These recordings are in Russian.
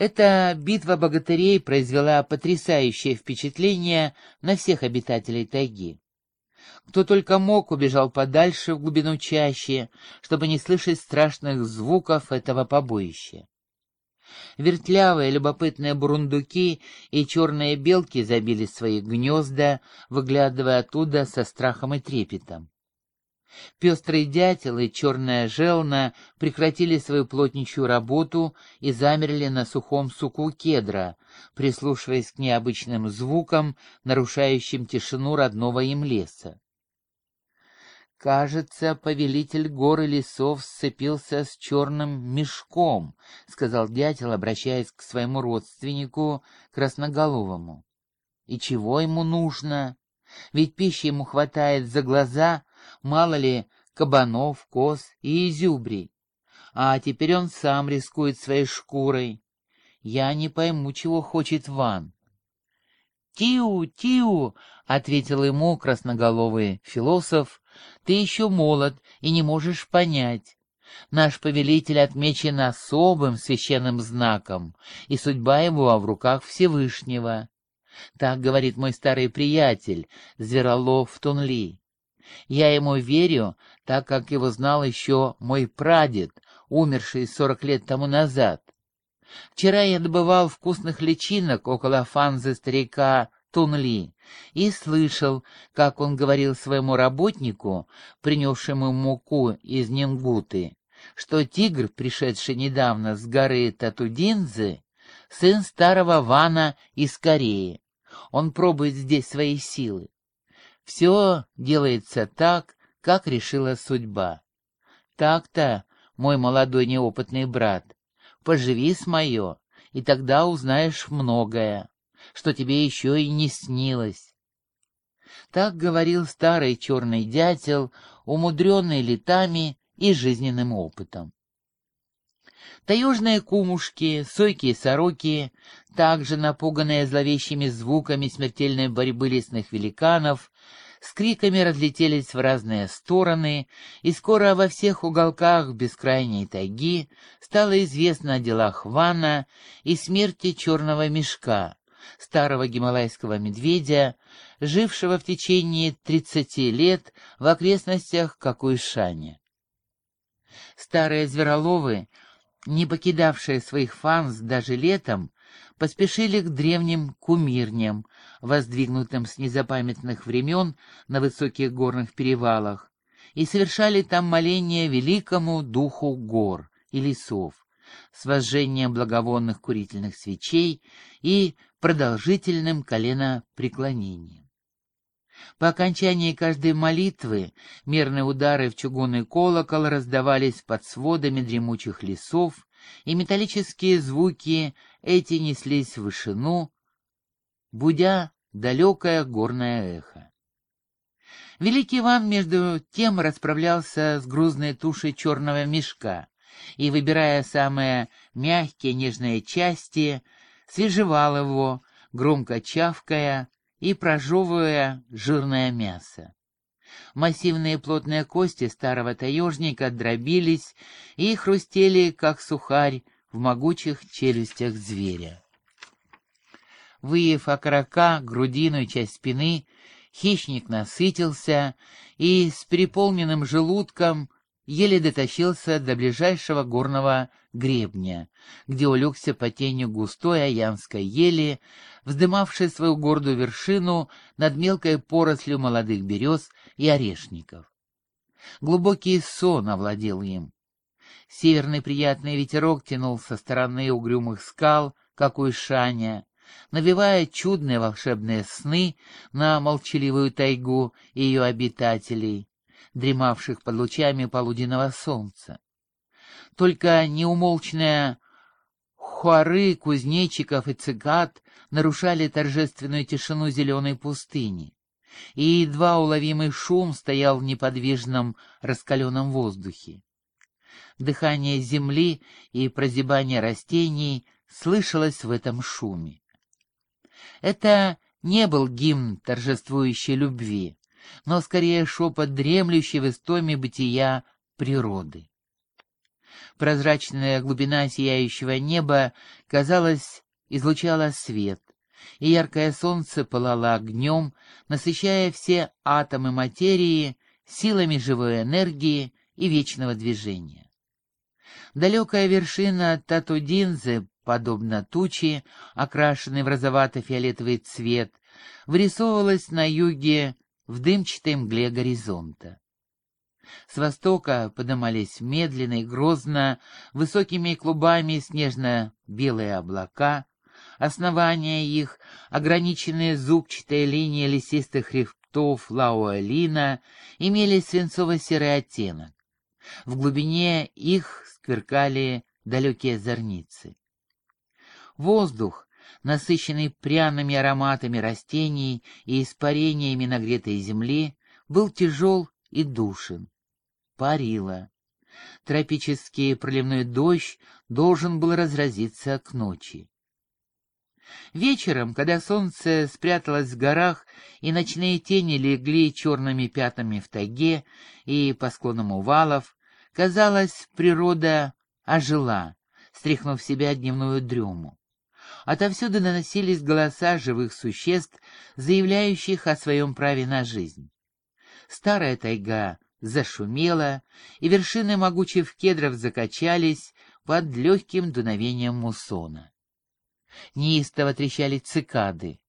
Эта битва богатырей произвела потрясающее впечатление на всех обитателей тайги. Кто только мог, убежал подальше в глубину чащи, чтобы не слышать страшных звуков этого побоища. Вертлявые любопытные бурундуки и черные белки забили свои гнезда, выглядывая оттуда со страхом и трепетом. Пестрый дятел и черная желна прекратили свою плотничью работу и замерли на сухом суку кедра, прислушиваясь к необычным звукам, нарушающим тишину родного им леса. «Кажется, повелитель гор и лесов сцепился с черным мешком», — сказал дятел, обращаясь к своему родственнику, красноголовому. «И чего ему нужно? Ведь пищи ему хватает за глаза, мало ли, кабанов, коз и изюбрей. А теперь он сам рискует своей шкурой. Я не пойму, чего хочет Ван». «Тиу, Тиу!» — ответил ему красноголовый философ, ты еще молод и не можешь понять. Наш повелитель отмечен особым священным знаком, и судьба его в руках Всевышнего. Так говорит мой старый приятель, Зверолов Тунли. Я ему верю, так как его знал еще мой прадед, умерший сорок лет тому назад. Вчера я добывал вкусных личинок около фанзы старика Тунли и слышал, как он говорил своему работнику, принесшему муку из Нингуты, что тигр, пришедший недавно с горы Татудинзы, сын старого Вана из Кореи. Он пробует здесь свои силы. Все делается так, как решила судьба. Так-то, мой молодой неопытный брат, поживи с мое, и тогда узнаешь многое что тебе еще и не снилось. Так говорил старый черный дятел, умудренный летами и жизненным опытом. Таежные кумушки, сойки и сороки, также напуганные зловещими звуками смертельной борьбы лесных великанов, с криками разлетелись в разные стороны, и скоро во всех уголках бескрайней тайги стало известно о делах Вана и смерти черного мешка, старого гималайского медведя, жившего в течение тридцати лет в окрестностях Какуйшани. Старые звероловы, не покидавшие своих фанс даже летом, поспешили к древним кумирням, воздвигнутым с незапамятных времен на высоких горных перевалах, и совершали там моление великому духу гор и лесов, с возжением благовонных курительных свечей и продолжительным коленопреклонением. По окончании каждой молитвы мерные удары в чугунный колокол раздавались под сводами дремучих лесов, и металлические звуки эти неслись в вышину, будя далекое горное эхо. Великий Иван между тем расправлялся с грузной тушей черного мешка и, выбирая самые мягкие нежные части, свежевал его, громко чавкая и прожевывая жирное мясо. Массивные плотные кости старого таежника дробились и хрустели, как сухарь, в могучих челюстях зверя. Выев окорока, грудину и часть спины, хищник насытился и с переполненным желудком еле дотащился до ближайшего горного гребня, где улегся по тенью густой аянской ели, вздымавшей свою гордую вершину над мелкой порослью молодых берез и орешников. Глубокий сон овладел им. Северный приятный ветерок тянул со стороны угрюмых скал, как у Ишаня, навевая чудные волшебные сны на молчаливую тайгу и ее обитателей, дремавших под лучами полуденного солнца. Только неумолчная хуары кузнечиков и цикад нарушали торжественную тишину зеленой пустыни, и едва уловимый шум стоял в неподвижном раскаленном воздухе. Дыхание земли и прозябание растений слышалось в этом шуме. Это не был гимн торжествующей любви но скорее шепот дремлющий в истоме бытия природы. Прозрачная глубина сияющего неба, казалось, излучала свет, и яркое солнце пылало огнем, насыщая все атомы материи силами живой энергии и вечного движения. Далекая вершина Татудинзы, подобно тучи, окрашенной в розовато-фиолетовый цвет, вырисовывалась на юге в дымчатой мгле горизонта. С востока подымались медленно и грозно высокими клубами снежно-белые облака, основания их, ограниченные зубчатой линией лесистых хребтов Лауэлина, имели свинцово-серый оттенок. В глубине их сверкали далекие зорницы. Воздух, насыщенный пряными ароматами растений и испарениями нагретой земли, был тяжел и душен. Парило. Тропический проливной дождь должен был разразиться к ночи. Вечером, когда солнце спряталось в горах и ночные тени легли черными пятнами в тайге и по склонам увалов, казалось, природа ожила, стряхнув в себя дневную дрему. Отовсюду доносились голоса живых существ, заявляющих о своем праве на жизнь. Старая тайга зашумела, и вершины могучих кедров закачались под легким дуновением муссона. Неистово трещали цикады.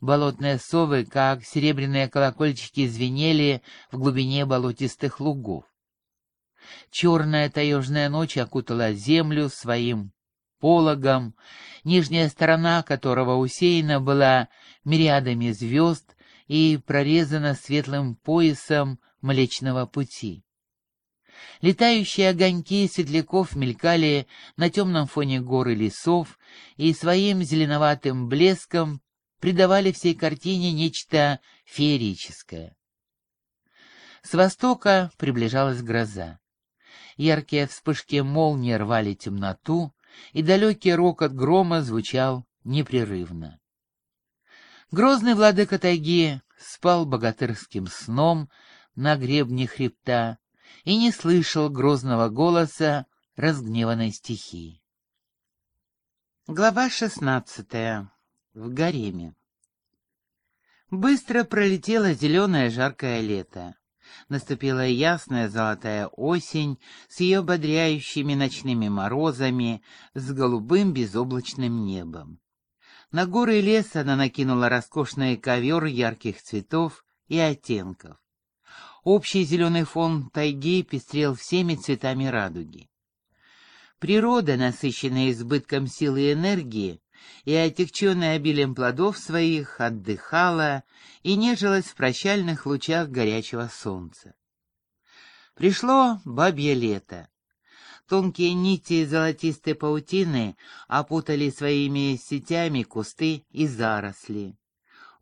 Болотные совы, как серебряные колокольчики, звенели в глубине болотистых лугов. Черная таежная ночь окутала землю своим пологом, нижняя сторона которого усеяна была мириадами звезд и прорезана светлым поясом Млечного Пути. Летающие огоньки светляков мелькали на темном фоне гор и лесов и своим зеленоватым блеском придавали всей картине нечто феерическое. С востока приближалась гроза. Яркие вспышки молнии рвали темноту, и далекий рокот грома звучал непрерывно. Грозный владыка тайги спал богатырским сном на гребне хребта, и не слышал грозного голоса разгневанной стихии. Глава шестнадцатая. В гареме. Быстро пролетело зеленое жаркое лето. Наступила ясная золотая осень с ее бодряющими ночными морозами, с голубым безоблачным небом. На горы лес она накинула роскошный ковер ярких цветов и оттенков. Общий зеленый фон тайги пестрел всеми цветами радуги. Природа, насыщенная избытком силы и энергии, и отягченная обилием плодов своих, отдыхала и нежилась в прощальных лучах горячего солнца. Пришло бабье лето. Тонкие нити золотистой паутины опутали своими сетями кусты и заросли.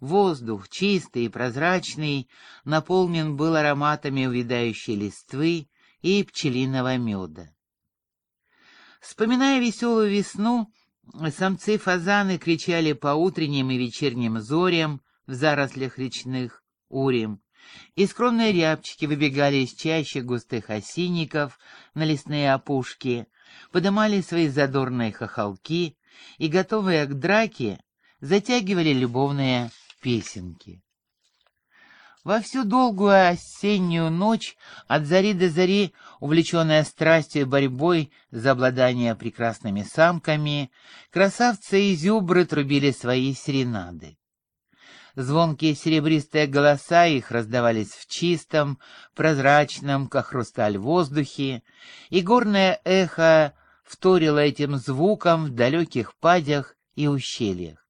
Воздух, чистый и прозрачный, наполнен был ароматами увядающей листвы и пчелиного меда. Вспоминая веселую весну, самцы фазаны кричали по утренним и вечерним зорям в зарослях речных урим, и скромные рябчики выбегали из чащи густых осинников на лесные опушки, подымали свои задорные хохолки и, готовые к драке, затягивали любовные песенки. Во всю долгую осеннюю ночь, от зари до зари, увлеченная страстью и борьбой за обладание прекрасными самками, красавцы и зюбры трубили свои серенады. Звонкие серебристые голоса их раздавались в чистом, прозрачном, как хрусталь, воздухе, и горное эхо вторило этим звуком в далеких падях и ущельях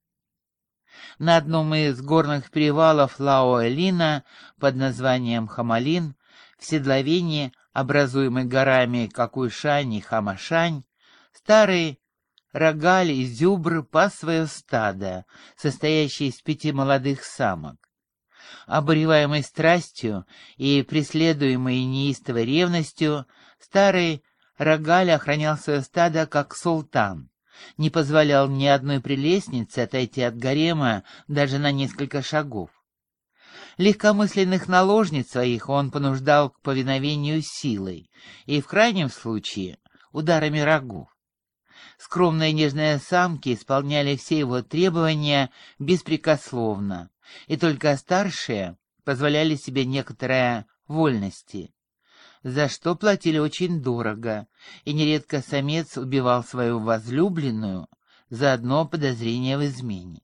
на одном из горных перевалов Лаоэлина под названием Хамалин, в седловине, образуемой горами Какуйшань и Хамашань, старый рогаль и зюбр пас свое стадо, состоящее из пяти молодых самок. Обуреваемый страстью и преследуемый неистовой ревностью, старый рогаль охранял свое стадо как султан не позволял ни одной прелестнице отойти от гарема даже на несколько шагов. Легкомысленных наложниц своих он понуждал к повиновению силой и, в крайнем случае, ударами рогов. Скромные нежные самки исполняли все его требования беспрекословно, и только старшие позволяли себе некоторые вольности, за что платили очень дорого, и нередко самец убивал свою возлюбленную за одно подозрение в измене.